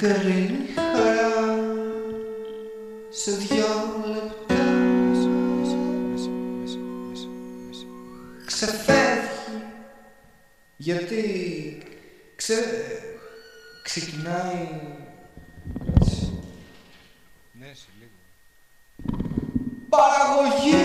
Μικρή χαρά σε δυο λεπτά ξεφεύγει γιατί ξε... ξεκινάει Ναι, σε λίγο. παραγωγή